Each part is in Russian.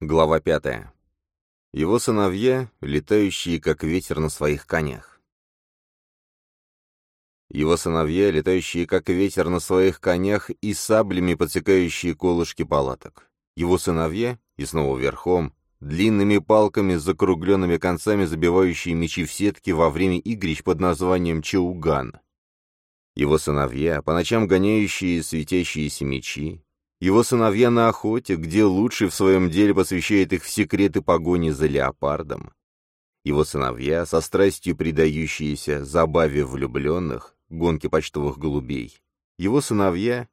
Глава пятая. Его сыновья, летающие как ветер на своих конях. Его сыновья, летающие как ветер на своих конях и саблями подсекающие колышки палаток. Его сыновья, и снова верхом, длинными палками с закругленными концами, забивающие мечи в сетки во время игрищ под названием Чауган. Его сыновья, по ночам гоняющие светящиеся мечи, его сыновья на охоте, где лучший в своем деле посвящает их в секреты погони за леопардом. Его сыновья, со страстью предающиеся забаве влюбленных, гонке почтовых голубей. Его сыновья,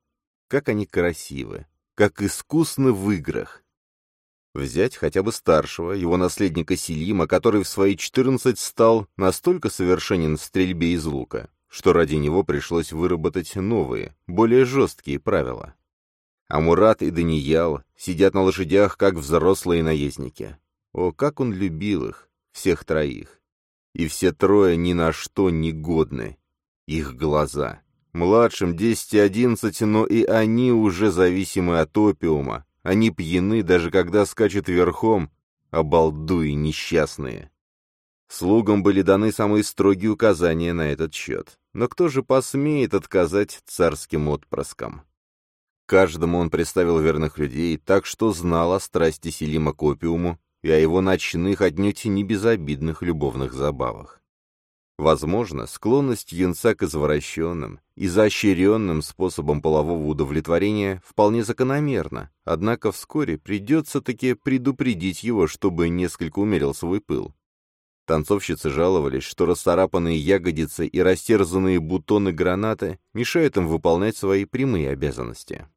как они красивы, как искусны в играх. Взять хотя бы старшего, его наследника Селима, который в свои четырнадцать стал настолько совершенен в стрельбе из лука, что ради него пришлось выработать новые, более жесткие правила. А Мурат и Даниял сидят на лошадях, как взрослые наездники. О, как он любил их, всех троих. И все трое ни на что не годны. Их глаза. Младшим десять и одиннадцать, но и они уже зависимы от опиума. Они пьяны, даже когда скачут верхом, обалдуи несчастные. Слугам были даны самые строгие указания на этот счет. Но кто же посмеет отказать царским отпрыскам? Каждому он представил верных людей, так что знал о страсти Селима к опиуму и о его ночных, отнюдь не безобидных любовных забавах. Возможно, склонность юнца к извращенным, изощренным способам полового удовлетворения вполне закономерна, однако вскоре придется таки предупредить его, чтобы несколько умерил свой пыл. Танцовщицы жаловались, что расцарапанные ягодицы и растерзанные бутоны граната мешают им выполнять свои прямые обязанности.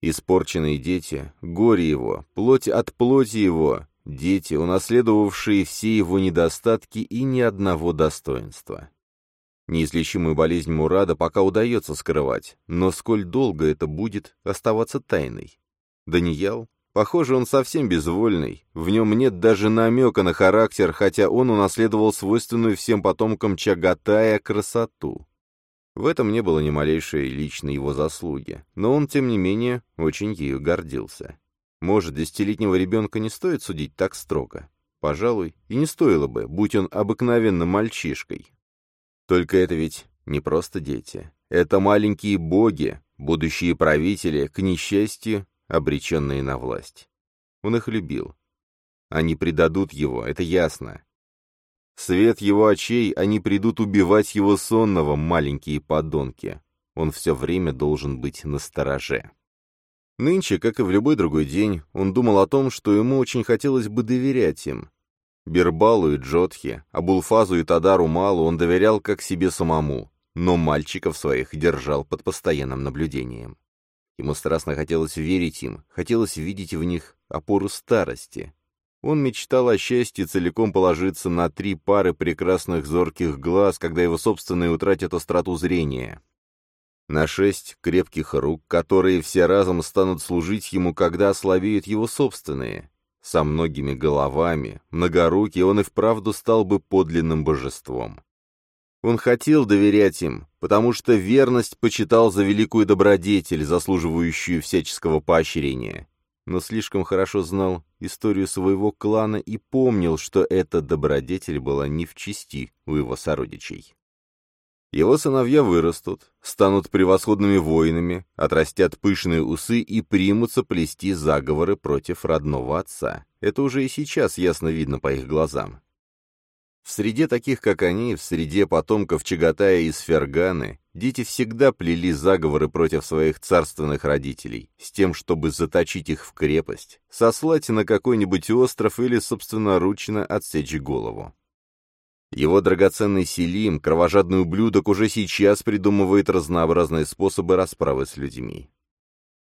Испорченные дети, горе его, плоть от плоти его, дети, унаследовавшие все его недостатки и ни одного достоинства. Неизлечимую болезнь Мурада пока удается скрывать, но сколь долго это будет оставаться тайной? Даниял? Похоже, он совсем безвольный, в нем нет даже намека на характер, хотя он унаследовал свойственную всем потомкам Чагатая красоту. В этом не было ни малейшей личной его заслуги, но он, тем не менее, очень ею гордился. Может, десятилетнего ребенка не стоит судить так строго? Пожалуй, и не стоило бы, будь он обыкновенным мальчишкой. Только это ведь не просто дети. Это маленькие боги, будущие правители, к несчастью, обреченные на власть. Он их любил. Они предадут его, это ясно. Свет его очей, они придут убивать его сонного, маленькие подонки. Он все время должен быть на стороже. Нынче, как и в любой другой день, он думал о том, что ему очень хотелось бы доверять им. Бербалу и Джотхе, Абулфазу и Тадару Малу он доверял как себе самому, но мальчиков своих держал под постоянным наблюдением. Ему страстно хотелось верить им, хотелось видеть в них опору старости, он мечтал о счастье целиком положиться на три пары прекрасных зорких глаз, когда его собственные утратят остроту зрения. На шесть крепких рук, которые все разом станут служить ему, когда ослабеют его собственные. Со многими головами, многорукий, он и вправду стал бы подлинным божеством. Он хотел доверять им, потому что верность почитал за великую добродетель, заслуживающую всяческого поощрения но слишком хорошо знал историю своего клана и помнил, что эта добродетель была не в чести у его сородичей. Его сыновья вырастут, станут превосходными воинами, отрастят пышные усы и примутся плести заговоры против родного отца. Это уже и сейчас ясно видно по их глазам. В среде таких, как они, в среде потомков Чагатая и Сферганы, дети всегда плели заговоры против своих царственных родителей, с тем, чтобы заточить их в крепость, сослать на какой-нибудь остров или собственноручно отсечь голову. Его драгоценный Селим, кровожадный ублюдок, уже сейчас придумывает разнообразные способы расправы с людьми.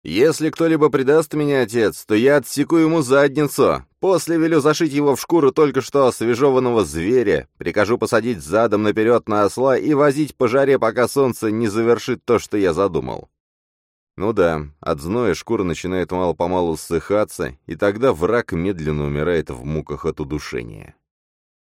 «Если кто-либо предаст меня, отец, то я отсеку ему задницу. После велю зашить его в шкуру только что освежеванного зверя, прикажу посадить задом наперед на осла и возить по жаре, пока солнце не завершит то, что я задумал». Ну да, от зноя шкура начинает мало-помалу ссыхаться, и тогда враг медленно умирает в муках от удушения.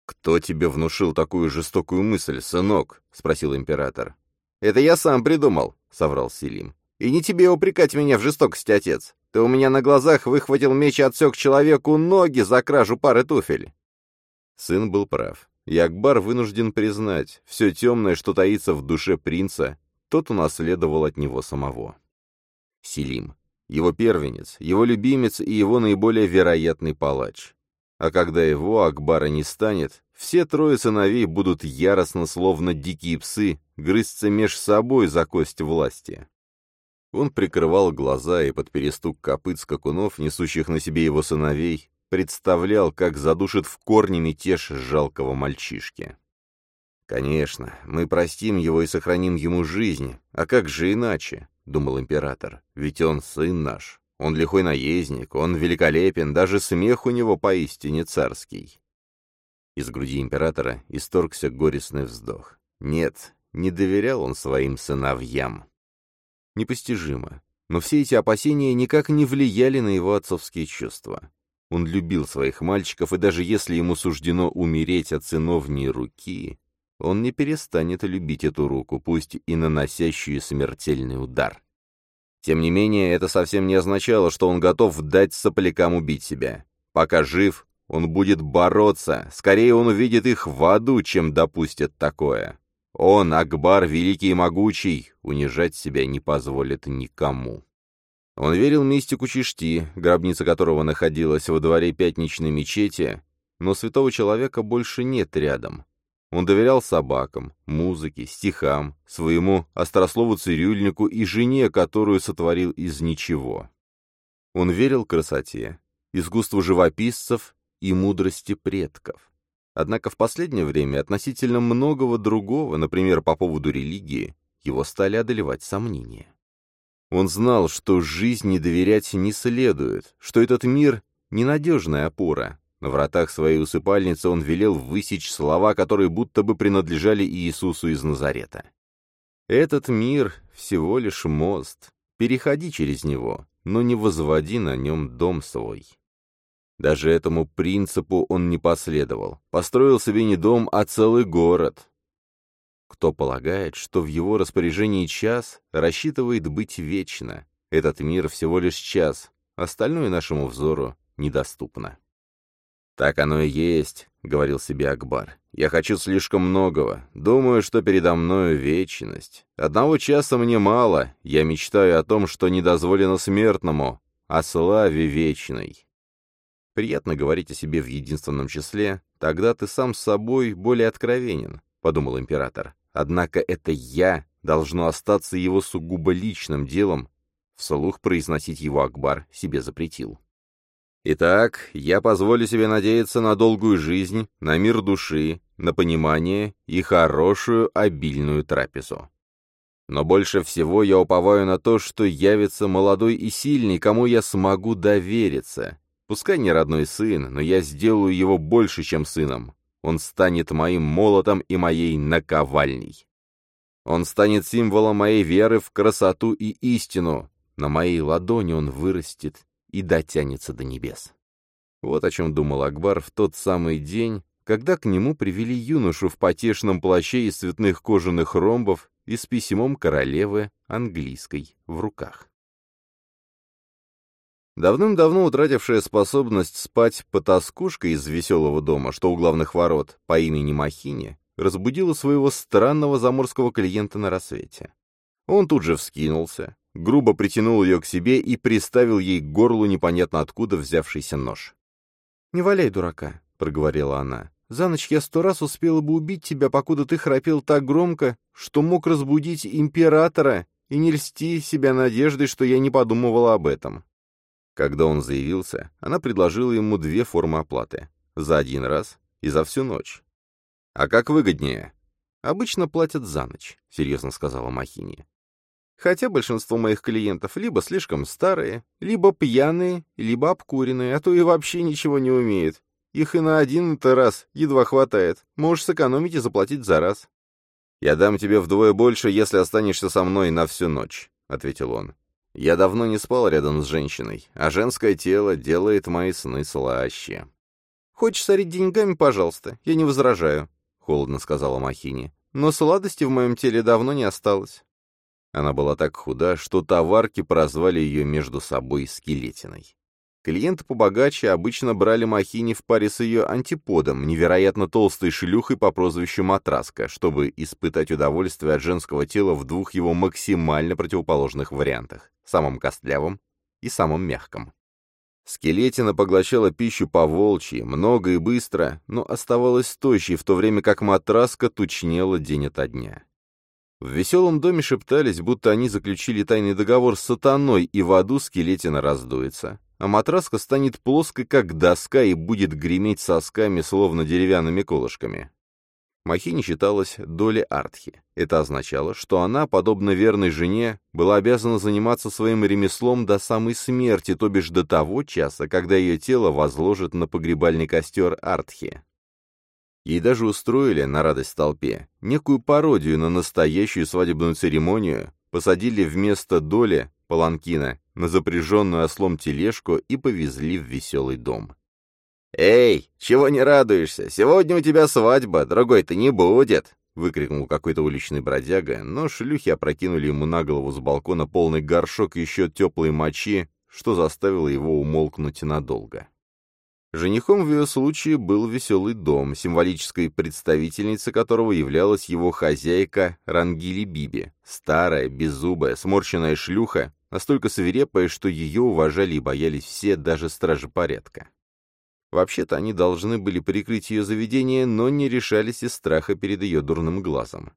«Кто тебе внушил такую жестокую мысль, сынок?» — спросил император. «Это я сам придумал», — соврал Селим. И не тебе упрекать меня в жестокости, отец. Ты у меня на глазах выхватил меч и отсек человеку ноги за кражу пары туфель. Сын был прав. И Акбар вынужден признать, все темное, что таится в душе принца, тот унаследовал от него самого. Селим. Его первенец, его любимец и его наиболее вероятный палач. А когда его, Акбара, не станет, все трое сыновей будут яростно, словно дикие псы, грызться меж собой за кость власти. Он прикрывал глаза и под перестук копыт скакунов, несущих на себе его сыновей, представлял, как задушит в корне мятеж жалкого мальчишки. «Конечно, мы простим его и сохраним ему жизнь, а как же иначе?» — думал император. «Ведь он сын наш, он лихой наездник, он великолепен, даже смех у него поистине царский». Из груди императора исторгся горестный вздох. Нет, не доверял он своим сыновьям. Непостижимо. Но все эти опасения никак не влияли на его отцовские чувства. Он любил своих мальчиков, и даже если ему суждено умереть от сыновней руки, он не перестанет любить эту руку, пусть и наносящую смертельный удар. Тем не менее, это совсем не означало, что он готов дать соплякам убить себя. Пока жив, он будет бороться, скорее он увидит их в аду, чем допустит такое. Он, Акбар, великий и могучий, унижать себя не позволит никому. Он верил мистику Чишти, гробница которого находилась во дворе пятничной мечети, но святого человека больше нет рядом. Он доверял собакам, музыке, стихам, своему острослову-цирюльнику и жене, которую сотворил из ничего. Он верил красоте, искусству живописцев и мудрости предков. Однако в последнее время относительно многого другого, например, по поводу религии, его стали одолевать сомнения. Он знал, что жизни доверять не следует, что этот мир — ненадежная опора. На вратах своей усыпальницы он велел высечь слова, которые будто бы принадлежали Иисусу из Назарета. «Этот мир — всего лишь мост. Переходи через него, но не возводи на нем дом свой». Даже этому принципу он не последовал. Построил себе не дом, а целый город. Кто полагает, что в его распоряжении час, рассчитывает быть вечно. Этот мир всего лишь час, остальное нашему взору недоступно. «Так оно и есть», — говорил себе Акбар. «Я хочу слишком многого. Думаю, что передо мною вечность. Одного часа мне мало. Я мечтаю о том, что не дозволено смертному, о славе вечной». Приятно говорить о себе в единственном числе, тогда ты сам с собой более откровенен, — подумал император. Однако это «я» должно остаться его сугубо личным делом, вслух произносить его Акбар себе запретил. Итак, я позволю себе надеяться на долгую жизнь, на мир души, на понимание и хорошую обильную трапезу. Но больше всего я уповаю на то, что явится молодой и сильный, кому я смогу довериться. Пускай не родной сын, но я сделаю его больше, чем сыном. Он станет моим молотом и моей наковальней. Он станет символом моей веры в красоту и истину. На моей ладони он вырастет и дотянется до небес. Вот о чем думал Акбар в тот самый день, когда к нему привели юношу в потешном плаще из цветных кожаных ромбов и с письмом королевы английской в руках. Давным-давно утратившая способность спать потаскушка из веселого дома, что у главных ворот, по имени Махини, разбудила своего странного заморского клиента на рассвете. Он тут же вскинулся, грубо притянул ее к себе и приставил ей к горлу непонятно откуда взявшийся нож. «Не валяй дурака», — проговорила она. «За ночь я сто раз успела бы убить тебя, покуда ты храпел так громко, что мог разбудить императора, и не льсти себя надеждой, что я не подумывала об этом. Когда он заявился, она предложила ему две формы оплаты. За один раз и за всю ночь. «А как выгоднее?» «Обычно платят за ночь», — серьезно сказала Махини. «Хотя большинство моих клиентов либо слишком старые, либо пьяные, либо обкуренные, а то и вообще ничего не умеют. Их и на один-то раз едва хватает. Можешь сэкономить и заплатить за раз». «Я дам тебе вдвое больше, если останешься со мной на всю ночь», — ответил он. Я давно не спал рядом с женщиной, а женское тело делает мои сны слаще. «Хочешь сорить деньгами, пожалуйста, я не возражаю», — холодно сказала Махини. «Но сладости в моем теле давно не осталось». Она была так худа, что товарки прозвали ее между собой скелетиной. Клиенты побогаче обычно брали Махини в паре с ее антиподом, невероятно толстой шлюхой по прозвищу Матраска, чтобы испытать удовольствие от женского тела в двух его максимально противоположных вариантах – самом костлявом и самом мягком. Скелетина поглощала пищу по волчьи, много и быстро, но оставалась тощей, в то время как матраска тучнела день ото дня. В веселом доме шептались, будто они заключили тайный договор с сатаной, и в аду скелетина раздуется а матраска станет плоской, как доска, и будет греметь сосками, словно деревянными колышками. Махини считалась долей Артхи. Это означало, что она, подобно верной жене, была обязана заниматься своим ремеслом до самой смерти, то бишь до того часа, когда ее тело возложат на погребальный костер Артхи. Ей даже устроили, на радость толпе, некую пародию на настоящую свадебную церемонию, посадили вместо доли паланкина на запряженную ослом тележку и повезли в веселый дом. «Эй, чего не радуешься? Сегодня у тебя свадьба, другой-то не будет!» — выкрикнул какой-то уличный бродяга, но шлюхи опрокинули ему на голову с балкона полный горшок еще теплой мочи, что заставило его умолкнуть надолго. Женихом в ее случае был веселый дом, символической представительницей которого являлась его хозяйка Рангили Биби, старая, беззубая, сморщенная шлюха, настолько свирепая, что ее уважали и боялись все, даже стражи порядка. Вообще-то они должны были прикрыть ее заведение, но не решались из страха перед ее дурным глазом.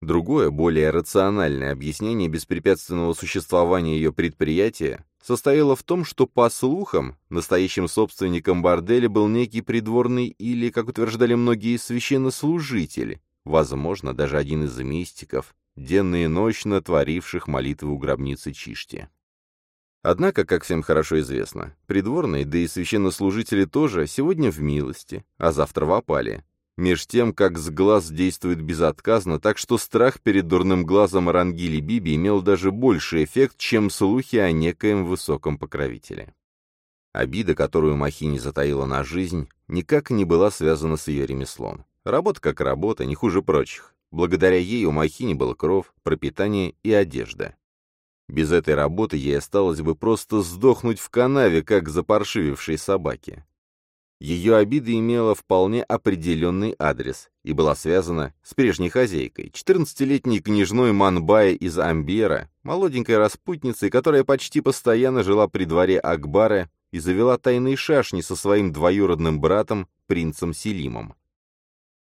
Другое, более рациональное объяснение беспрепятственного существования ее предприятия состояло в том, что, по слухам, настоящим собственником борделя был некий придворный или, как утверждали многие, священнослужитель, возможно, даже один из мистиков, денно и ночно творивших молитвы у гробницы Чишти. Однако, как всем хорошо известно, придворные, да и священнослужители тоже сегодня в милости, а завтра в опале, меж тем, как с глаз действует безотказно, так что страх перед дурным глазом Рангили Биби имел даже больший эффект, чем слухи о некоем высоком покровителе. Обида, которую Махини затаила на жизнь, никак не была связана с ее ремеслом. Работа как работа, не хуже прочих. Благодаря ей у Махини был кров, пропитание и одежда. Без этой работы ей осталось бы просто сдохнуть в канаве, как запаршивившей собаки. Ее обида имела вполне определенный адрес и была связана с прежней хозяйкой, 14-летней княжной Манбая из Амбера, молоденькой распутницей, которая почти постоянно жила при дворе Акбара и завела тайные шашни со своим двоюродным братом, принцем Селимом.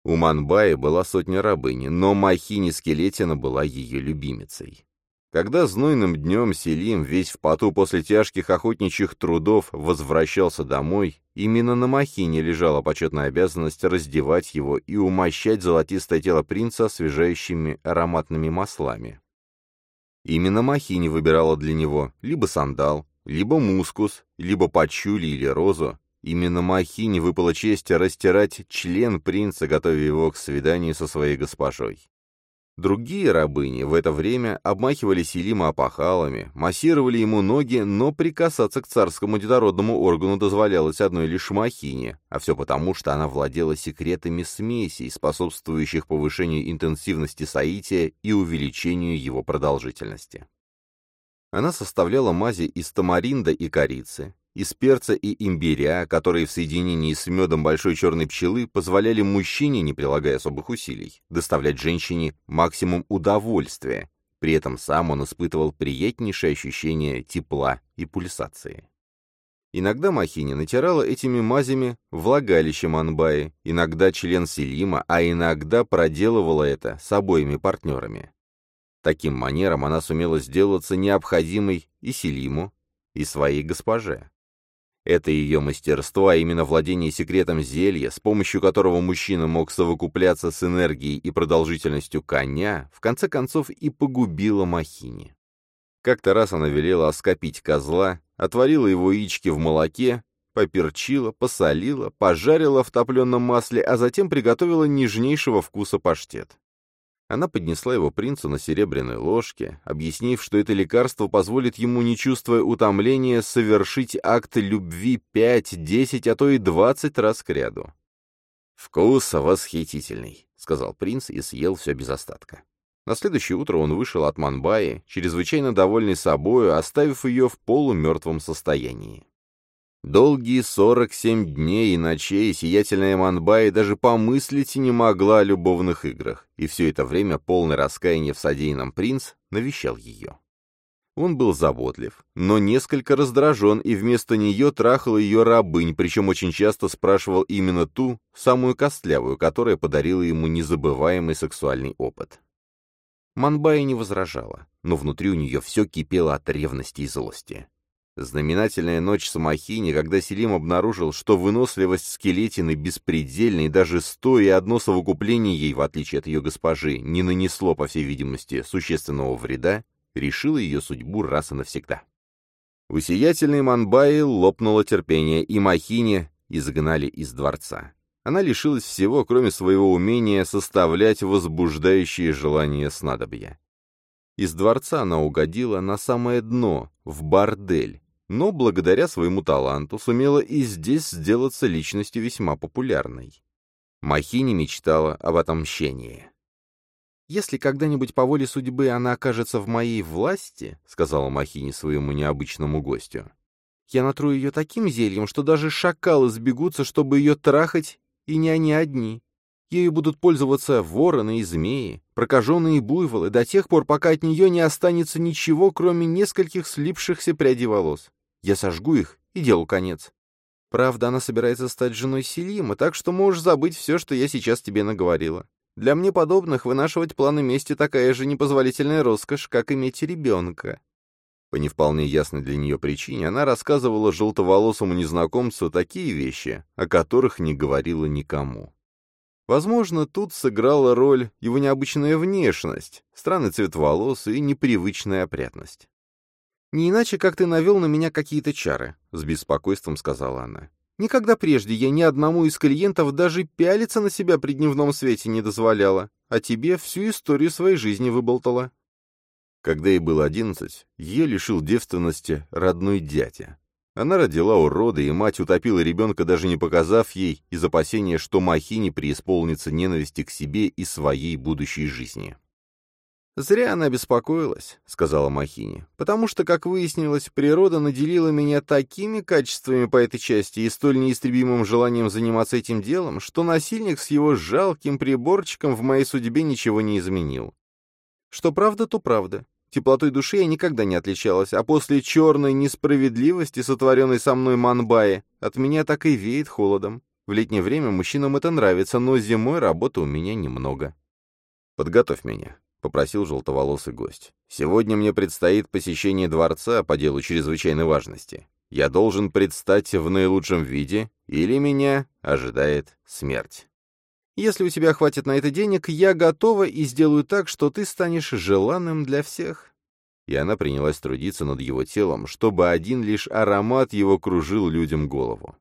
У Манбаи была сотня рабыни, но Махини Скелетина была ее любимицей. Когда знойным днем Селим, весь в поту после тяжких охотничьих трудов, возвращался домой, именно на Махине лежала почетная обязанность раздевать его и умощать золотистое тело принца освежающими ароматными маслами. Именно Махини выбирала для него либо сандал, либо мускус, либо пачули или розу. Именно Махине выпала честь растирать член принца, готовя его к свиданию со своей госпожой. Другие рабыни в это время обмахивали Селима опахалами, массировали ему ноги, но прикасаться к царскому детородному органу дозволялось одной лишь махине, а все потому, что она владела секретами смесей, способствующих повышению интенсивности соития и увеличению его продолжительности. Она составляла мази из тамаринда и корицы, из перца и имбиря, которые в соединении с медом большой черной пчелы позволяли мужчине, не прилагая особых усилий, доставлять женщине максимум удовольствия, при этом сам он испытывал приятнейшее ощущение тепла и пульсации. Иногда Махини натирала этими мазями влагалище Манбаи, иногда член Селима, а иногда проделывала это с обоими партнерами. Таким манером она сумела сделаться необходимой и Селиму, и своей госпоже. Это ее мастерство, а именно владение секретом зелья, с помощью которого мужчина мог совокупляться с энергией и продолжительностью коня, в конце концов и погубило Махини. Как-то раз она велела оскопить козла, отварила его яички в молоке, поперчила, посолила, пожарила в топленом масле, а затем приготовила нежнейшего вкуса паштет. Она поднесла его принцу на серебряной ложке, объяснив, что это лекарство позволит ему, не чувствуя утомления, совершить акт любви пять, десять, а то и двадцать раз к ряду. «Вкус восхитительный», — сказал принц и съел все без остатка. На следующее утро он вышел от Манбаи, чрезвычайно довольный собою, оставив ее в полумертвом состоянии. Долгие сорок семь дней и ночей сиятельная Манбаи даже помыслить не могла о любовных играх, и все это время полный раскаяния в содеянном принц навещал ее. Он был заботлив, но несколько раздражен и вместо нее трахал ее рабынь, причем очень часто спрашивал именно ту, самую костлявую, которая подарила ему незабываемый сексуальный опыт. Манбая не возражала, но внутри у нее все кипело от ревности и злости. Знаменательная ночь Самахини, когда Селим обнаружил, что выносливость скелетины беспредельна, и даже и одно совокупление ей, в отличие от ее госпожи, не нанесло, по всей видимости, существенного вреда, решила ее судьбу раз и навсегда. У сиятельной Манбаи лопнуло терпение, и Махини изгнали из дворца. Она лишилась всего, кроме своего умения составлять возбуждающие желания снадобья. Из дворца она угодила на самое дно, в бордель, но благодаря своему таланту сумела и здесь сделаться личностью весьма популярной. Махини мечтала об отомщении. «Если когда-нибудь по воле судьбы она окажется в моей власти», — сказала Махини своему необычному гостю, «я натру ее таким зельем, что даже шакалы сбегутся, чтобы ее трахать, и не они одни. Ею будут пользоваться вороны и змеи, прокаженные буйволы, до тех пор, пока от нее не останется ничего, кроме нескольких слипшихся прядей волос. Я сожгу их, и делу конец. Правда, она собирается стать женой Селима, так что можешь забыть все, что я сейчас тебе наговорила. Для мне подобных вынашивать планы мести такая же непозволительная роскошь, как иметь ребенка». По не вполне ясной для нее причине она рассказывала желтоволосому незнакомцу такие вещи, о которых не говорила никому. Возможно, тут сыграла роль его необычная внешность, странный цвет волос и непривычная опрятность. «Не иначе, как ты навел на меня какие-то чары», — с беспокойством сказала она. «Никогда прежде я ни одному из клиентов даже пялиться на себя при дневном свете не дозволяла, а тебе всю историю своей жизни выболтала». Когда ей было одиннадцать, ее лишил девственности родной дядя. Она родила урода, и мать утопила ребенка, даже не показав ей, из опасения, что Махини преисполнится ненависти к себе и своей будущей жизни. «Зря она беспокоилась», — сказала Махини, «потому что, как выяснилось, природа наделила меня такими качествами по этой части и столь неистребимым желанием заниматься этим делом, что насильник с его жалким приборчиком в моей судьбе ничего не изменил. Что правда, то правда. Теплотой души я никогда не отличалась, а после черной несправедливости, сотворенной со мной Манбаи, от меня так и веет холодом. В летнее время мужчинам это нравится, но зимой работы у меня немного. Подготовь меня. — попросил желтоволосый гость. «Сегодня мне предстоит посещение дворца по делу чрезвычайной важности. Я должен предстать в наилучшем виде, или меня ожидает смерть. Если у тебя хватит на это денег, я готова и сделаю так, что ты станешь желанным для всех». И она принялась трудиться над его телом, чтобы один лишь аромат его кружил людям голову.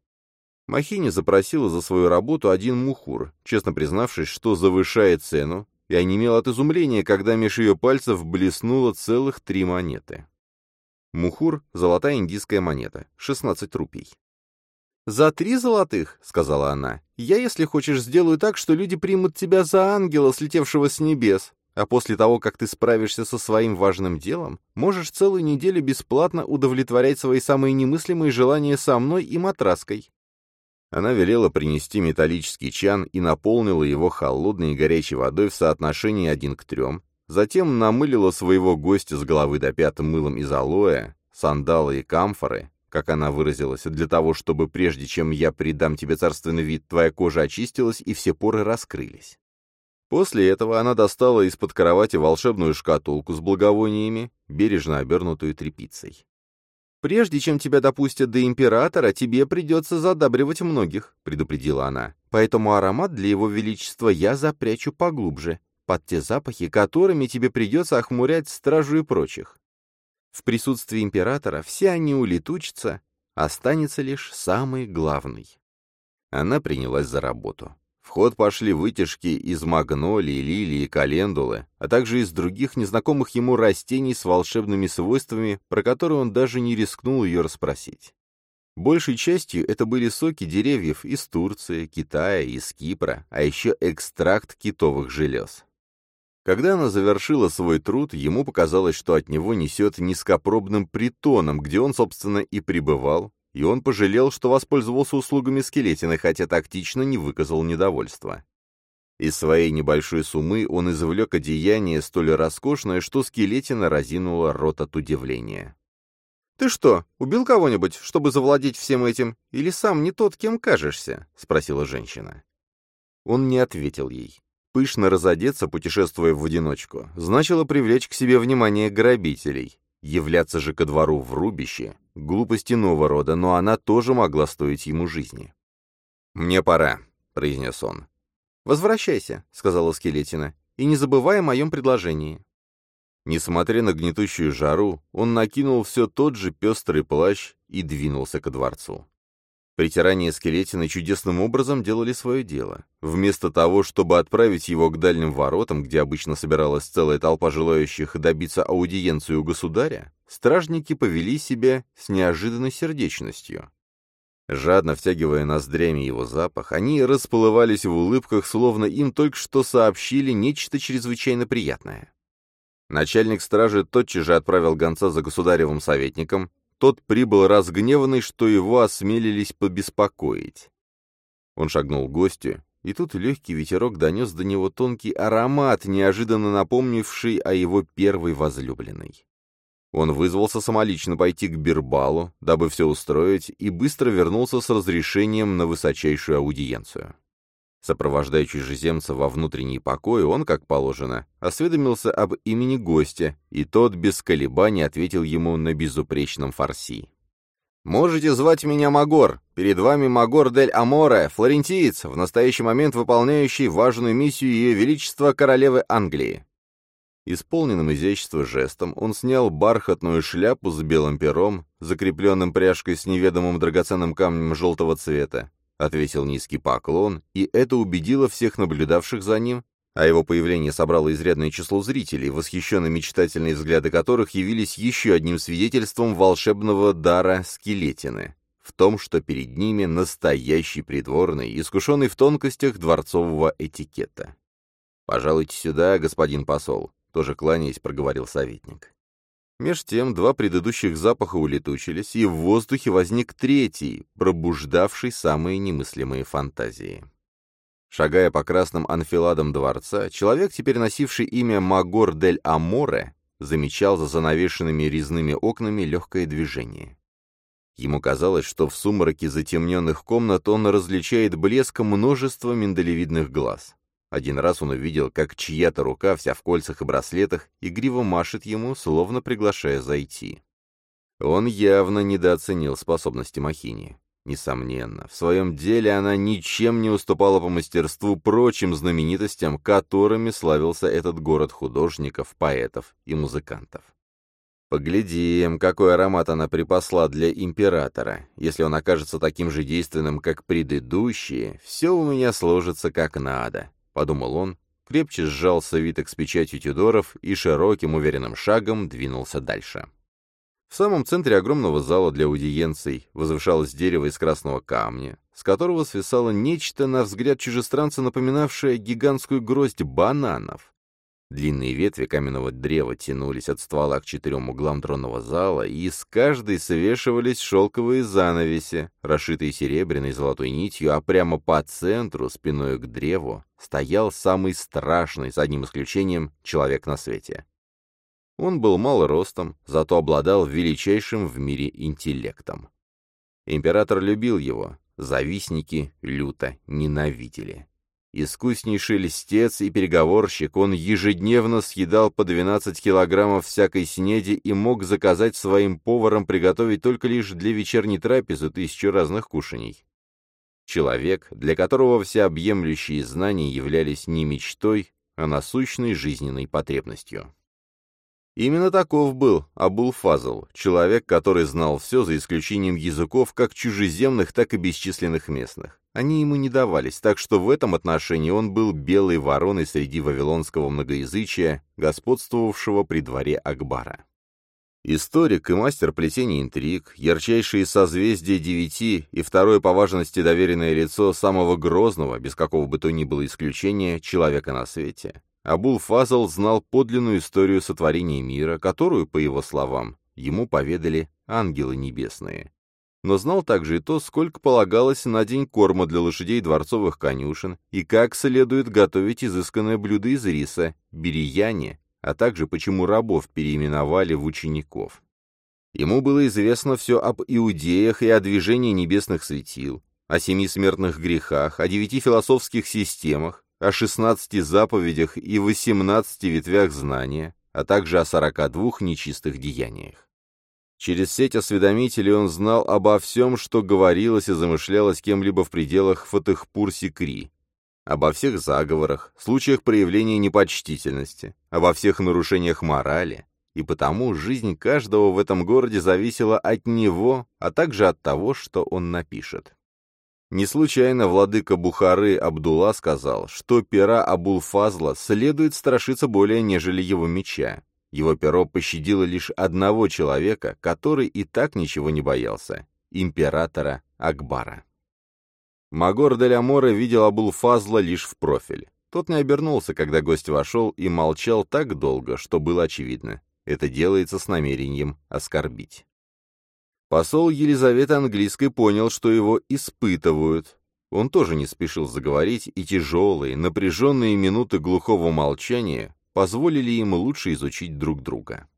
Махини запросила за свою работу один мухур, честно признавшись, что завышает цену, и онемел от изумления, когда меж ее пальцев блеснуло целых три монеты. Мухур — золотая индийская монета, 16 рупий. «За три золотых», — сказала она, — «я, если хочешь, сделаю так, что люди примут тебя за ангела, слетевшего с небес, а после того, как ты справишься со своим важным делом, можешь целую неделю бесплатно удовлетворять свои самые немыслимые желания со мной и матраской. Она велела принести металлический чан и наполнила его холодной и горячей водой в соотношении один к трем, затем намылила своего гостя с головы до пят мылом из алоэ, сандала и камфоры, как она выразилась, для того, чтобы прежде чем я придам тебе царственный вид, твоя кожа очистилась и все поры раскрылись. После этого она достала из-под кровати волшебную шкатулку с благовониями, бережно обернутую тряпицей. «Прежде чем тебя допустят до императора, тебе придется задабривать многих», — предупредила она. «Поэтому аромат для его величества я запрячу поглубже, под те запахи, которыми тебе придется охмурять стражу и прочих. В присутствии императора все они улетучатся, останется лишь самый главный». Она принялась за работу. В ход пошли вытяжки из магнолии, лилии, календулы, а также из других незнакомых ему растений с волшебными свойствами, про которые он даже не рискнул ее расспросить. Большей частью это были соки деревьев из Турции, Китая, из Кипра, а еще экстракт китовых желез. Когда она завершила свой труд, ему показалось, что от него несет низкопробным притоном, где он, собственно, и пребывал, и он пожалел, что воспользовался услугами скелетины, хотя тактично не выказал недовольства. Из своей небольшой суммы он извлек одеяние столь роскошное, что скелетина разинула рот от удивления. «Ты что, убил кого-нибудь, чтобы завладеть всем этим, или сам не тот, кем кажешься?» — спросила женщина. Он не ответил ей. Пышно разодеться, путешествуя в одиночку, значило привлечь к себе внимание грабителей. Являться же ко двору в рубище — глупость иного рода, но она тоже могла стоить ему жизни. «Мне пора», — произнес он. «Возвращайся», — сказала Скелетина, — «и не забывай о моем предложении». Несмотря на гнетущую жару, он накинул все тот же пестрый плащ и двинулся ко дворцу. Притирание скелетины чудесным образом делали свое дело. Вместо того, чтобы отправить его к дальним воротам, где обычно собиралась целая толпа желающих добиться аудиенцию у государя, стражники повели себя с неожиданной сердечностью. Жадно втягивая ноздрями его запах, они расплывались в улыбках, словно им только что сообщили нечто чрезвычайно приятное. Начальник стражи тотчас же отправил гонца за государевым советником, тот прибыл разгневанный, что его осмелились побеспокоить. Он шагнул к гостю, и тут легкий ветерок донес до него тонкий аромат, неожиданно напомнивший о его первой возлюбленной. Он вызвался самолично пойти к Бирбалу, дабы все устроить, и быстро вернулся с разрешением на высочайшую аудиенцию. Сопровождая чужеземца во внутренний покой, он, как положено, осведомился об имени гостя, и тот без колебаний ответил ему на безупречном фарси. «Можете звать меня Магор. Перед вами Магор дель Аморе, флорентиец, в настоящий момент выполняющий важную миссию Ее Величества Королевы Англии». Исполненным изящества жестом он снял бархатную шляпу с белым пером, закрепленным пряжкой с неведомым драгоценным камнем желтого цвета, ответил низкий поклон, и это убедило всех наблюдавших за ним, а его появление собрало изрядное число зрителей, восхищенно мечтательные взгляды которых явились еще одним свидетельством волшебного дара скелетины, в том, что перед ними настоящий придворный, искушенный в тонкостях дворцового этикета. «Пожалуйте сюда, господин посол», — тоже кланяясь, проговорил советник. Меж тем два предыдущих запаха улетучились, и в воздухе возник третий, пробуждавший самые немыслимые фантазии. Шагая по красным анфиладам дворца, человек, теперь носивший имя Магор дель Аморе, замечал за занавешенными резными окнами легкое движение. Ему казалось, что в сумраке затемненных комнат он различает блеск множества миндалевидных глаз. Один раз он увидел, как чья-то рука, вся в кольцах и браслетах, игриво машет ему, словно приглашая зайти. Он явно недооценил способности Махини. Несомненно, в своем деле она ничем не уступала по мастерству прочим знаменитостям, которыми славился этот город художников, поэтов и музыкантов. Поглядим, какой аромат она припасла для императора. Если он окажется таким же действенным, как предыдущие, все у меня сложится как надо. — подумал он, крепче сжал свиток с печатью Тюдоров и широким уверенным шагом двинулся дальше. В самом центре огромного зала для аудиенций возвышалось дерево из красного камня, с которого свисало нечто, на взгляд чужестранца, напоминавшее гигантскую гроздь бананов. Длинные ветви каменного древа тянулись от ствола к четырем углам тронного зала, и из каждой свешивались шелковые занавеси, расшитые серебряной и золотой нитью, а прямо по центру, спиной к древу, стоял самый страшный, с одним исключением, человек на свете. Он был мал ростом, зато обладал величайшим в мире интеллектом. Император любил его, завистники люто ненавидели. Искуснейший льстец и переговорщик, он ежедневно съедал по 12 килограммов всякой снеди и мог заказать своим поварам приготовить только лишь для вечерней трапезы тысячу разных кушаний. Человек, для которого всеобъемлющие знания являлись не мечтой, а насущной жизненной потребностью. Именно таков был Абулфазл, человек, который знал все за исключением языков как чужеземных, так и бесчисленных местных. Они ему не давались, так что в этом отношении он был белой вороной среди вавилонского многоязычия, господствовавшего при дворе Акбара. Историк и мастер плетения интриг, ярчайшие созвездия девяти и второе по важности доверенное лицо самого грозного, без какого бы то ни было исключения, человека на свете, Абул-Фазл знал подлинную историю сотворения мира, которую, по его словам, ему поведали ангелы небесные. Но знал также и то, сколько полагалось на день корма для лошадей дворцовых конюшен и как следует готовить изысканное блюдо из риса, бирияне, а также почему рабов переименовали в учеников. Ему было известно все об иудеях и о движении небесных светил, о семи смертных грехах, о девяти философских системах, о шестнадцати заповедях и восемнадцати ветвях знания, а также о сорока двух нечистых деяниях. Через сеть осведомителей он знал обо всем, что говорилось и замышлялось кем-либо в пределах Фатехпур-Сикри, обо всех заговорах, случаях проявления непочтительности, обо всех нарушениях морали, и потому жизнь каждого в этом городе зависела от него, а также от того, что он напишет. Не случайно владыка Бухары Абдулла сказал, что пера Абулфазла следует страшиться более, нежели его меча. Его перо пощадило лишь одного человека, который и так ничего не боялся — императора Акбара. Магор де Аморе видел Абулфазла лишь в профиль. Тот не обернулся, когда гость вошел, и молчал так долго, что было очевидно. Это делается с намерением оскорбить. Посол Елизаветы Английской понял, что его испытывают. Он тоже не спешил заговорить, и тяжелые, напряженные минуты глухого молчания позволили им лучше изучить друг друга.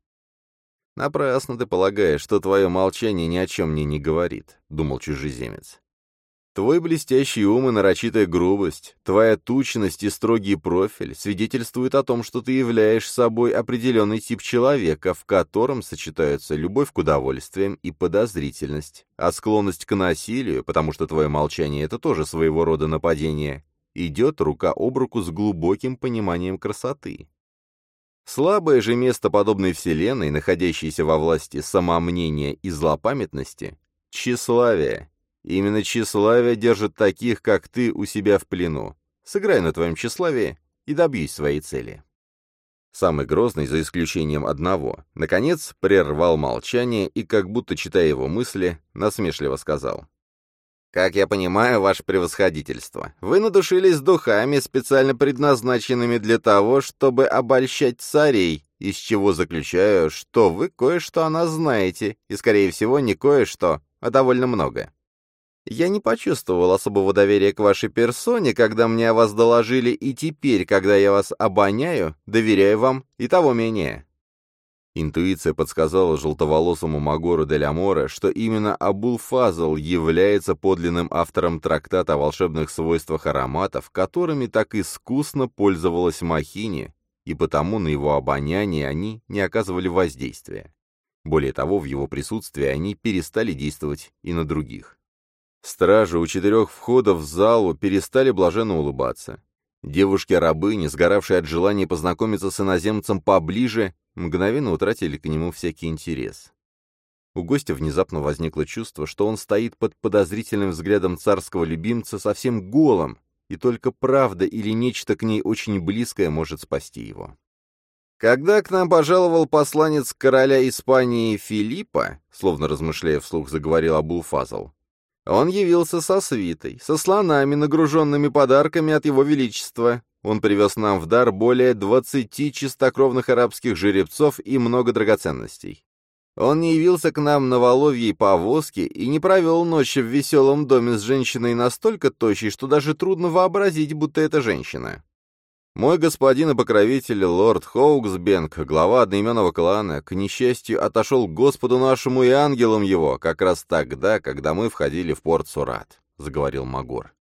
«Напрасно ты полагаешь, что твое молчание ни о чем мне не говорит», — думал чужеземец. Твой блестящий ум и нарочитая грубость, твоя тучность и строгий профиль свидетельствуют о том, что ты являешь собой определенный тип человека, в котором сочетаются любовь к удовольствиям и подозрительность, а склонность к насилию, потому что твое молчание — это тоже своего рода нападение, идет рука об руку с глубоким пониманием красоты. Слабое же место подобной вселенной, находящейся во власти самомнения и злопамятности — тщеславие, Именно тщеславие держит таких, как ты, у себя в плену. Сыграй на твоем тщеславии и добьюсь своей цели. Самый грозный, за исключением одного, наконец прервал молчание и, как будто читая его мысли, насмешливо сказал. «Как я понимаю, ваше превосходительство, вы надушились духами, специально предназначенными для того, чтобы обольщать царей, из чего заключаю, что вы кое-что о нас знаете, и, скорее всего, не кое-что, а довольно много. Я не почувствовал особого доверия к вашей персоне, когда мне о вас доложили, и теперь, когда я вас обоняю, доверяю вам и того менее». Интуиция подсказала желтоволосому Магору де Ламоре, что именно Абул-Фазл является подлинным автором трактата о волшебных свойствах ароматов, которыми так искусно пользовалась Махини, и потому на его обоняние они не оказывали воздействия. Более того, в его присутствии они перестали действовать и на других. Стражи у четырех входов в залу перестали блаженно улыбаться. Девушки-рабыни, сгоравшие от желания познакомиться с иноземцем поближе, мгновенно утратили к нему всякий интерес. У гостя внезапно возникло чувство, что он стоит под подозрительным взглядом царского любимца совсем голым, и только правда или нечто к ней очень близкое может спасти его. Когда к нам пожаловал посланец короля Испании Филиппа, словно размышляя вслух заговорил Абулфазл, он явился со свитой, со слонами, нагруженными подарками от его величества. Он привез нам в дар более двадцати чистокровных арабских жеребцов и много драгоценностей. Он не явился к нам на воловьей повозке и не провел ночи в веселом доме с женщиной настолько тощей, что даже трудно вообразить, будто это женщина. Мой господин и покровитель, лорд Хоуксбенк, глава одноименного клана, к несчастью, отошел к Господу нашему и ангелам его, как раз тогда, когда мы входили в порт Сурат», — заговорил Магор.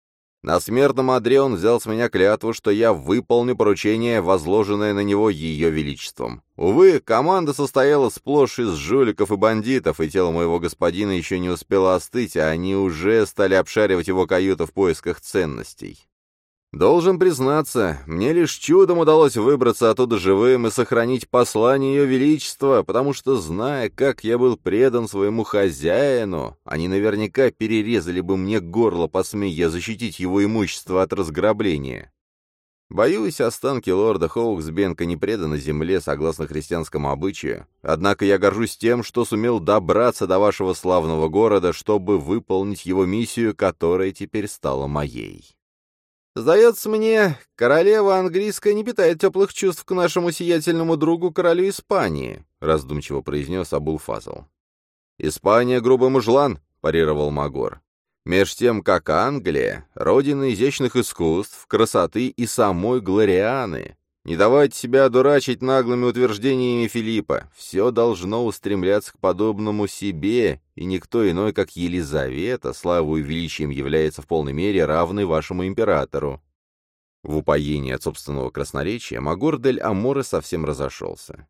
«На смертном одре он взял с меня клятву, что я выполню поручение, возложенное на него ее величеством. Увы, команда состояла сплошь из жуликов и бандитов, и тело моего господина еще не успело остыть, а они уже стали обшаривать его каюту в поисках ценностей. Должен признаться, мне лишь чудом удалось выбраться оттуда живым и сохранить послание Ее Величества, потому что, зная, как я был предан своему хозяину, они наверняка перерезали бы мне горло, посмея защитить его имущество от разграбления. Боюсь, останки лорда Хоуксбенка не преданы земле согласно христианскому обычаю, однако я горжусь тем, что сумел добраться до вашего славного города, чтобы выполнить его миссию, которая теперь стала моей. «Сдается мне, королева английская не питает теплых чувств к нашему сиятельному другу, королю Испании», — раздумчиво произнес Абулфазл. «Испания — грубый мужлан», — парировал Магор. «Меж тем, как Англия — родина изящных искусств, красоты и самой Глорианы. Не давайте себя одурачить наглыми утверждениями Филиппа. Все должно устремляться к подобному себе, и никто иной, как Елизавета, славу и величием является в полной мере равной вашему императору. В упоении от собственного красноречия Магор Аморе совсем разошелся.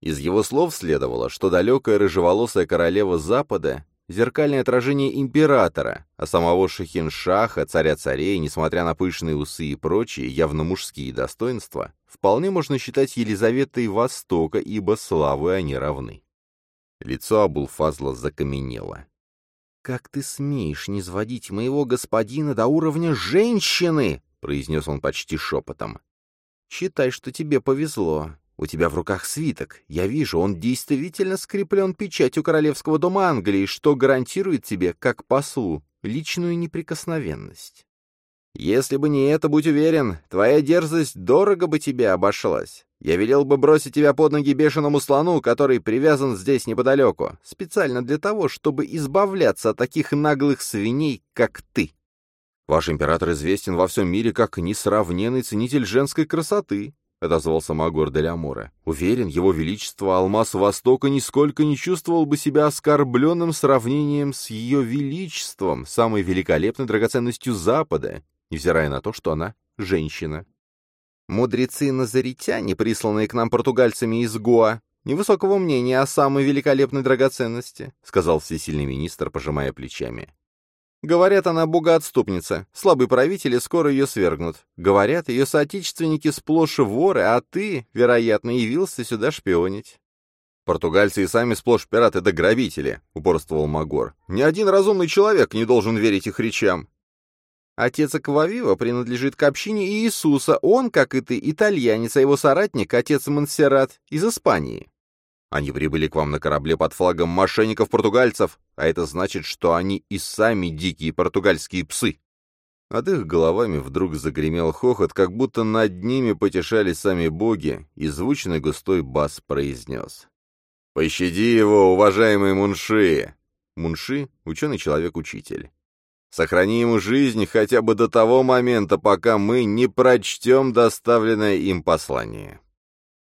Из его слов следовало, что далекая рыжеволосая королева Запада зеркальное отражение императора, а самого Шахиншаха, царя-царей, несмотря на пышные усы и прочие явно мужские достоинства, вполне можно считать Елизаветой Востока, ибо славы они равны. Лицо Абулфазла закаменело. «Как ты смеешь не сводить моего господина до уровня женщины?» — произнес он почти шепотом. «Считай, что тебе повезло. У тебя в руках свиток. Я вижу, он действительно скреплен печатью Королевского дома Англии, что гарантирует тебе, как послу, личную неприкосновенность. Если бы не это, будь уверен, твоя дерзость дорого бы тебе обошлась. Я велел бы бросить тебя под ноги бешеному слону, который привязан здесь неподалеку, специально для того, чтобы избавляться от таких наглых свиней, как ты. Ваш император известен во всем мире как несравненный ценитель женской красоты, — отозвался Магор де Лямора. «Уверен, его величество Алмаз Востока нисколько не чувствовал бы себя оскорбленным сравнением с ее величеством, самой великолепной драгоценностью Запада, невзирая на то, что она женщина». Мудрецы-назаритяне, присланные к нам португальцами из Гоа, невысокого мнения о самой великолепной драгоценности, — сказал всесильный министр, пожимая плечами. Говорят, она богоотступница. Слабые правители скоро ее свергнут. Говорят, ее соотечественники сплошь воры, а ты, вероятно, явился сюда шпионить. «Португальцы и сами сплошь пираты да грабители», — упорствовал Магор. «Ни один разумный человек не должен верить их речам». Отец Аквавива принадлежит к общине Иисуса. Он, как и ты, итальянец, а его соратник — отец Монсеррат из Испании. Они прибыли к вам на корабле под флагом мошенников-португальцев, а это значит, что они и сами дикие португальские псы. Над их головами вдруг загремел хохот, как будто над ними потешались сами боги, и звучный густой бас произнес. «Пощади его, уважаемый Мунши!» Мунши — ученый человек-учитель. «Сохрани ему жизнь хотя бы до того момента, пока мы не прочтем доставленное им послание».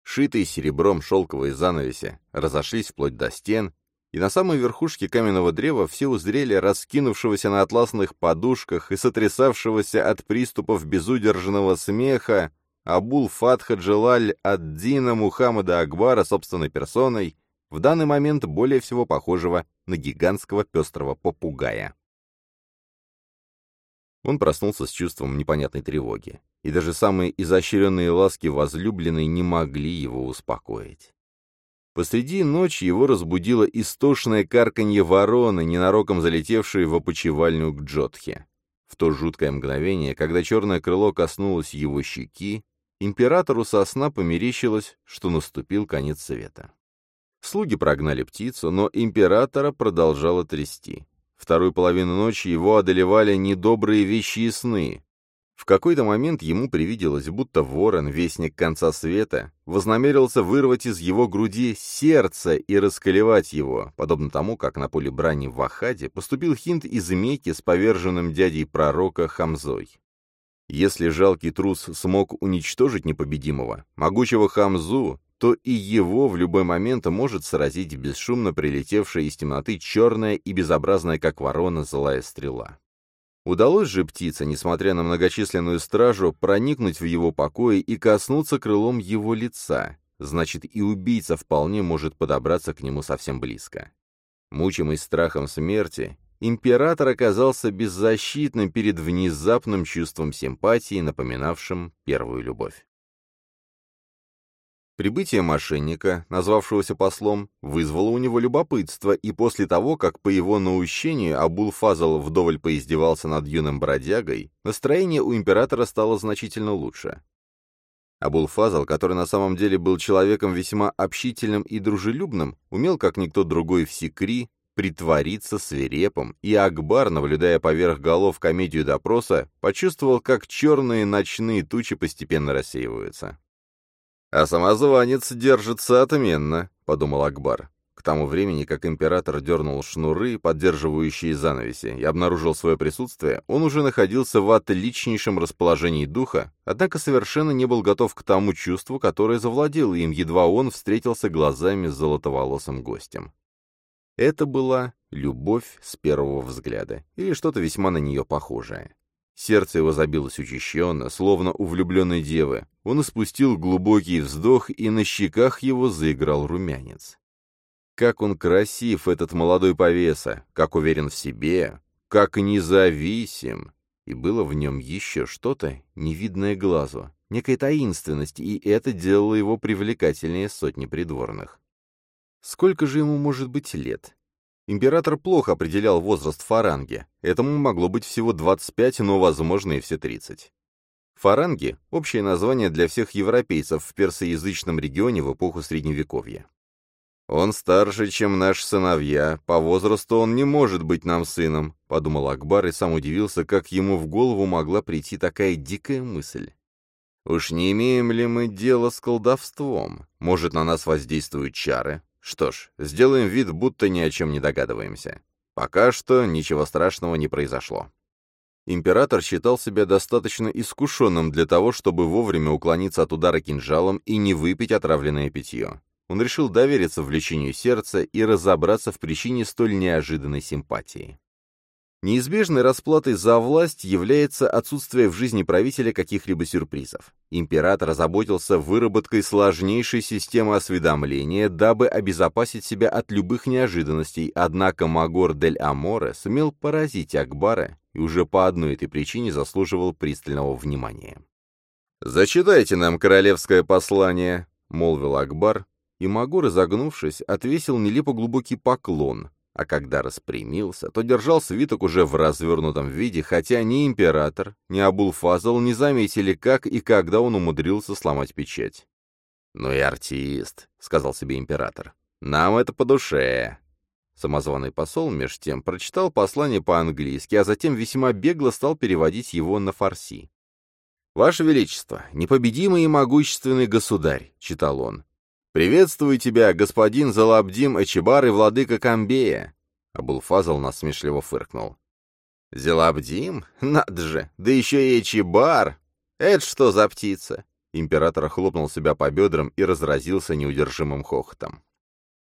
Шитые серебром шелковые занавеси разошлись вплоть до стен, и на самой верхушке каменного древа все узрели раскинувшегося на атласных подушках и сотрясавшегося от приступов безудержного смеха Абул Фатха Джелаль ад-Дина Мухаммада Акбара собственной персоной, в данный момент более всего похожего на гигантского пестрого попугая. Он проснулся с чувством непонятной тревоги и даже самые изощренные ласки возлюбленной не могли его успокоить. Посреди ночи его разбудило истошное карканье вороны, ненароком залетевшей в опочивальню к Джотхе. В то жуткое мгновение, когда черное крыло коснулось его щеки, императору со сна померещилось, что наступил конец света. Слуги прогнали птицу, но императора продолжало трясти. Вторую половину ночи его одолевали недобрые вещи и сны. В какой-то момент ему привиделось, будто ворон, вестник конца света, вознамерился вырвать из его груди сердце и расколевать его, подобно тому, как на поле брани в Ахаде поступил хинт из Мекки с поверженным дядей пророка Хамзой. Если жалкий трус смог уничтожить непобедимого, могучего Хамзу, то и его в любой момент может сразить бесшумно прилетевшая из темноты черная и безобразная, как ворона, злая стрела. Удалось же птице, несмотря на многочисленную стражу, проникнуть в его покои и коснуться крылом его лица. Значит, и убийца вполне может подобраться к нему совсем близко. Мучимый страхом смерти, император оказался беззащитным перед внезапным чувством симпатии, напоминавшим первую любовь. Прибытие мошенника, назвавшегося послом, вызвало у него любопытство, и после того, как по его наущению Абул-Фазл вдоволь поиздевался над юным бродягой, настроение у императора стало значительно лучше. Абул-Фазл, который на самом деле был человеком весьма общительным и дружелюбным, умел, как никто другой в Сикри, притвориться свирепым, и Акбар, наблюдая поверх голов комедию допроса, почувствовал, как черные ночные тучи постепенно рассеиваются. «А самозванец держится отменно», — подумал Акбар. К тому времени, как император дернул шнуры, поддерживающие занавеси, и обнаружил свое присутствие, он уже находился в отличнейшем расположении духа, однако совершенно не был готов к тому чувству, которое завладело им, едва он встретился глазами с золотоволосым гостем. Это была любовь с первого взгляда, или что-то весьма на нее похожее. Сердце его забилось учащенно, словно у влюбленной девы. Он испустил глубокий вздох, и на щеках его заиграл румянец. Как он красив, этот молодой повеса, как уверен в себе, как независим. И было в нем еще что-то, невидное глазу, некая таинственность, и это делало его привлекательнее сотни придворных. Сколько же ему может быть лет? Император плохо определял возраст фаранги. Этому могло быть всего 25, но, возможно, и все 30. Фаранги — общее название для всех европейцев в персоязычном регионе в эпоху Средневековья. «Он старше, чем наш сыновья. По возрасту он не может быть нам сыном», — подумал Акбар и сам удивился, как ему в голову могла прийти такая дикая мысль. «Уж не имеем ли мы дело с колдовством? Может, на нас воздействуют чары? Что ж, сделаем вид, будто ни о чем не догадываемся. Пока что ничего страшного не произошло». Император считал себя достаточно искушенным для того, чтобы вовремя уклониться от удара кинжалом и не выпить отравленное питье он решил довериться влечению сердца и разобраться в причине столь неожиданной симпатии. Неизбежной расплатой за власть является отсутствие в жизни правителя каких-либо сюрпризов. Император озаботился выработкой сложнейшей системы осведомления, дабы обезопасить себя от любых неожиданностей, однако Магор дель Аморе сумел поразить Акбара и уже по одной этой причине заслуживал пристального внимания. «Зачитайте нам королевское послание», — молвил Акбар, и Магор, изогнувшись, отвесил нелепо глубокий поклон, а когда распрямился, то держал свиток уже в развернутом виде, хотя ни император, ни Абулфазл не заметили, как и когда он умудрился сломать печать. «Ну и артист», — сказал себе император. «Нам это по душе». Самозваный посол, меж тем, прочитал послание по-английски, а затем весьма бегло стал переводить его на фарси. «Ваше Величество, непобедимый и могущественный государь», — читал он, «Приветствую тебя, господин Залабдим Эчебар и владыка Камбея!» Абулфазл насмешливо фыркнул. «Зелабдим? Надо же! Да еще и Эчебар! Это что за птица?» Император хлопнул себя по бедрам и разразился неудержимым хохотом.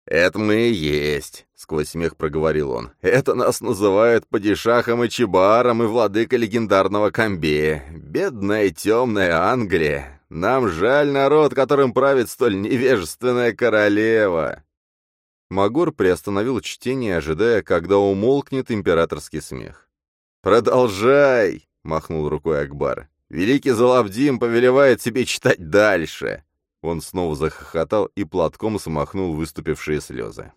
«Это мы и есть», — сквозь смех проговорил он. «Это нас называют падишахом и чебаром и владыка легендарного Камбея. Бедная темная Англия. Нам жаль народ, которым правит столь невежественная королева!» Магор приостановил чтение, ожидая, когда умолкнет императорский смех. «Продолжай!» — махнул рукой Акбар. «Великий Залабдим повелевает тебе читать дальше!» Он снова захохотал и платком смахнул выступившие слезы.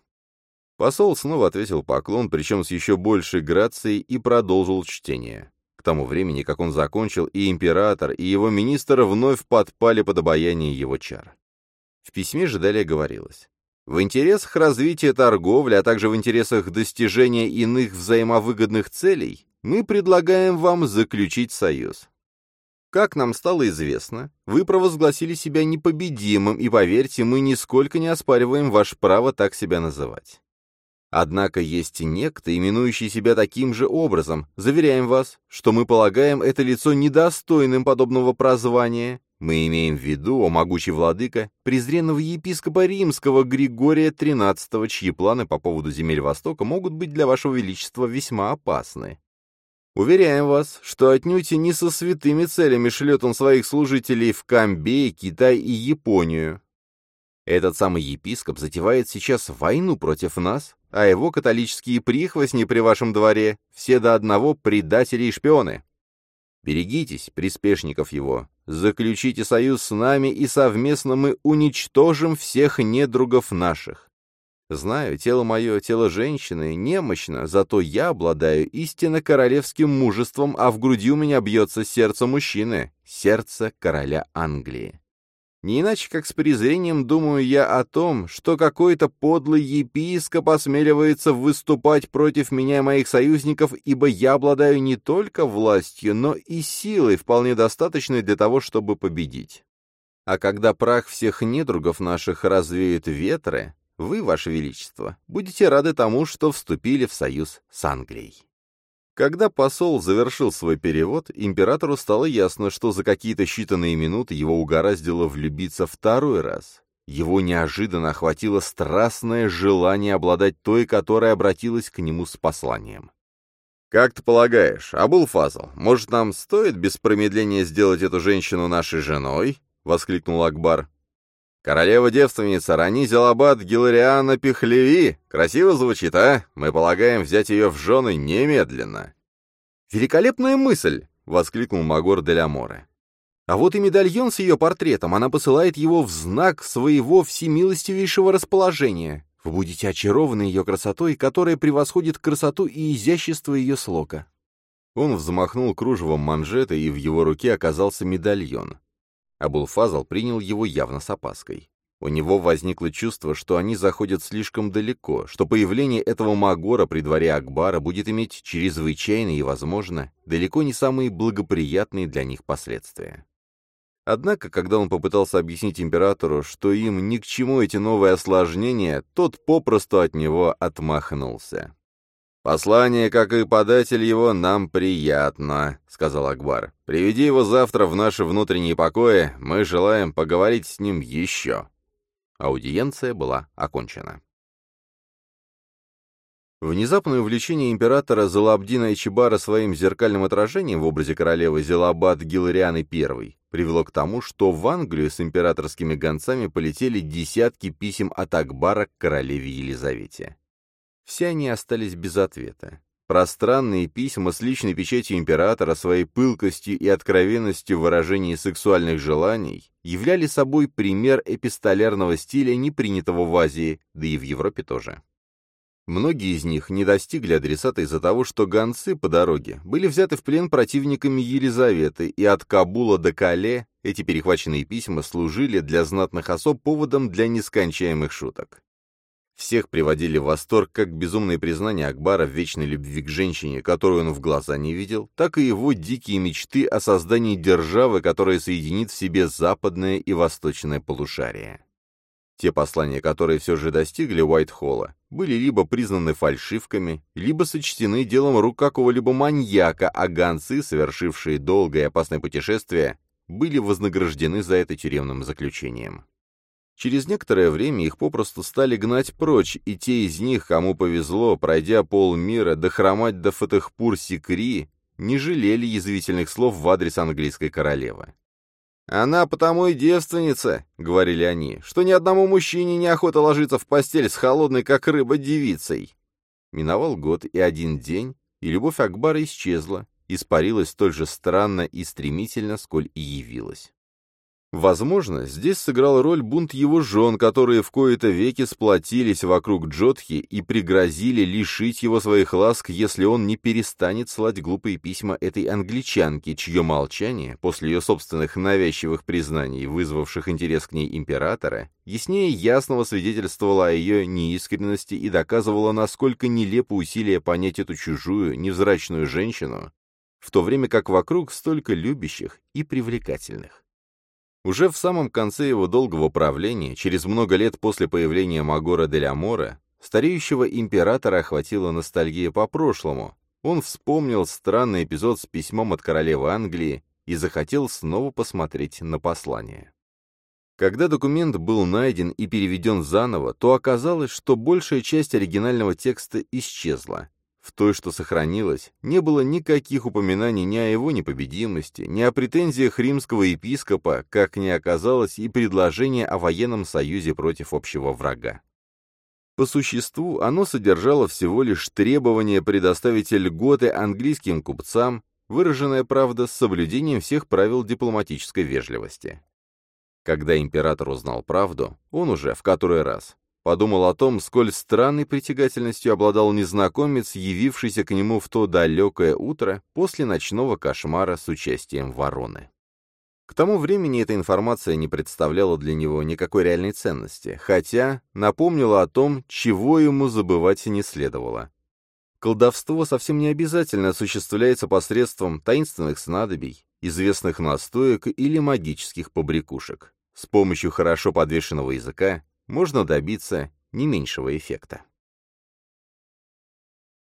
Посол снова ответил поклон, причем с еще большей грацией, и продолжил чтение тому времени, как он закончил, и император, и его министр вновь подпали под обаяние его чар. В письме же далее говорилось. В интересах развития торговли, а также в интересах достижения иных взаимовыгодных целей, мы предлагаем вам заключить союз. Как нам стало известно, вы провозгласили себя непобедимым, и, поверьте, мы нисколько не оспариваем ваше право так себя называть. Однако есть некто, именующий себя таким же образом. Заверяем вас, что мы полагаем это лицо недостойным подобного прозвания. Мы имеем в виду, о могучий владыка, презренного епископа римского Григория XIII, чьи планы по поводу земель Востока могут быть для вашего величества весьма опасны. Уверяем вас, что отнюдь не со святыми целями шлет он своих служителей в Камбей, Китай и Японию. Этот самый епископ затевает сейчас войну против нас, а его католические прихвостни при вашем дворе все до одного предатели и шпионы. Берегитесь, приспешников его, заключите союз с нами, и совместно мы уничтожим всех недругов наших. Знаю, тело мое, тело женщины, немощно, зато я обладаю истинно королевским мужеством, а в груди у меня бьется сердце мужчины, сердце короля Англии. Не иначе, как с презрением думаю я о том, что какой-то подлый епископ осмеливается выступать против меня и моих союзников, ибо я обладаю не только властью, но и силой, вполне достаточной для того, чтобы победить. А когда прах всех недругов наших развеют ветры, вы, Ваше Величество, будете рады тому, что вступили в союз с Англией. Когда посол завершил свой перевод, императору стало ясно, что за какие-то считанные минуты его угораздило влюбиться второй раз. Его неожиданно охватило страстное желание обладать той, которая обратилась к нему с посланием. «Как ты полагаешь, Абулфазл, может, нам стоит без промедления сделать эту женщину нашей женой?» — воскликнул Акбар. «Королева-девственница Рани Зелабад Гилариана Пихлеви. Красиво звучит, а? Мы полагаем взять ее в жены немедленно». «Великолепная мысль!» — воскликнул Магор де Ламоре. «А вот и медальон с ее портретом. Она посылает его в знак своего всемилостивейшего расположения. Вы будете очарованы ее красотой, которая превосходит красоту и изящество ее слока». Он взмахнул кружевом манжеты, и в его руке оказался медальон. Абулфазал принял его явно с опаской. У него возникло чувство, что они заходят слишком далеко, что появление этого Магора при дворе Акбара будет иметь чрезвычайные и, возможно, далеко не самые благоприятные для них последствия. Однако, когда он попытался объяснить императору, что им ни к чему эти новые осложнения, тот попросту от него отмахнулся. «Послание, как и податель его, нам приятно», — сказал Акбар. «Приведи его завтра в наши внутренние покои, мы желаем поговорить с ним еще». Аудиенция была окончена. Внезапное увлечение императора Залабдина Ичибара своим зеркальным отражением в образе королевы Зелабад Гиларианы I привело к тому, что в Англию с императорскими гонцами полетели десятки писем от Акбара к королеве Елизавете. Все они остались без ответа. Пространные письма с личной печатью императора, своей пылкостью и откровенностью в выражении сексуальных желаний являли собой пример эпистолярного стиля, не принятого в Азии, да и в Европе тоже. Многие из них не достигли адресата из-за того, что гонцы по дороге были взяты в плен противниками Елизаветы, и от Кабула до Кале эти перехваченные письма служили для знатных особ поводом для нескончаемых шуток. Всех приводили в восторг как безумные признания Акбара в вечной любви к женщине, которую он в глаза не видел, так и его дикие мечты о создании державы, которая соединит в себе западное и восточное полушарие. Те послания, которые все же достигли Уайтхолла, были либо признаны фальшивками, либо сочтены делом рук какого-либо маньяка, а гонцы, совершившие долгое и опасное путешествие, были вознаграждены за это тюремным заключением. Через некоторое время их попросту стали гнать прочь, и те из них, кому повезло, пройдя полмира, дохромать до Фатехпур-Сикри, не жалели язвительных слов в адрес английской королевы. «Она потому и девственница», — говорили они, — «что ни одному мужчине неохота ложиться в постель с холодной, как рыба, девицей». Миновал год и один день, и любовь Акбара исчезла, испарилась столь же странно и стремительно, сколь и явилась. Возможно, здесь сыграл роль бунт его жен, которые в кои-то веки сплотились вокруг Джотхи и пригрозили лишить его своих ласк, если он не перестанет слать глупые письма этой англичанке, чье молчание, после ее собственных навязчивых признаний, вызвавших интерес к ней императора, яснее ясного свидетельствовало о ее неискренности и доказывало, насколько нелепо усилие понять эту чужую, невзрачную женщину, в то время как вокруг столько любящих и привлекательных. Уже в самом конце его долгого правления, через много лет после появления Магора де Амора, стареющего императора охватила ностальгия по прошлому. Он вспомнил странный эпизод с письмом от королевы Англии и захотел снова посмотреть на послание. Когда документ был найден и переведен заново, то оказалось, что большая часть оригинального текста исчезла. В той, что сохранилось, не было никаких упоминаний ни о его непобедимости, ни о претензиях римского епископа, как не оказалось и предложения о военном союзе против общего врага. По существу оно содержало всего лишь требование предоставить льготы английским купцам, выраженное, правда, с соблюдением всех правил дипломатической вежливости. Когда император узнал правду, он уже в который раз Подумал о том, сколь странной притягательностью обладал незнакомец, явившийся к нему в то далекое утро после ночного кошмара с участием вороны. К тому времени эта информация не представляла для него никакой реальной ценности, хотя напомнила о том, чего ему забывать не следовало. Колдовство совсем не обязательно осуществляется посредством таинственных снадобий, известных настоек или магических побрякушек. С помощью хорошо подвешенного языка можно добиться не меньшего эффекта.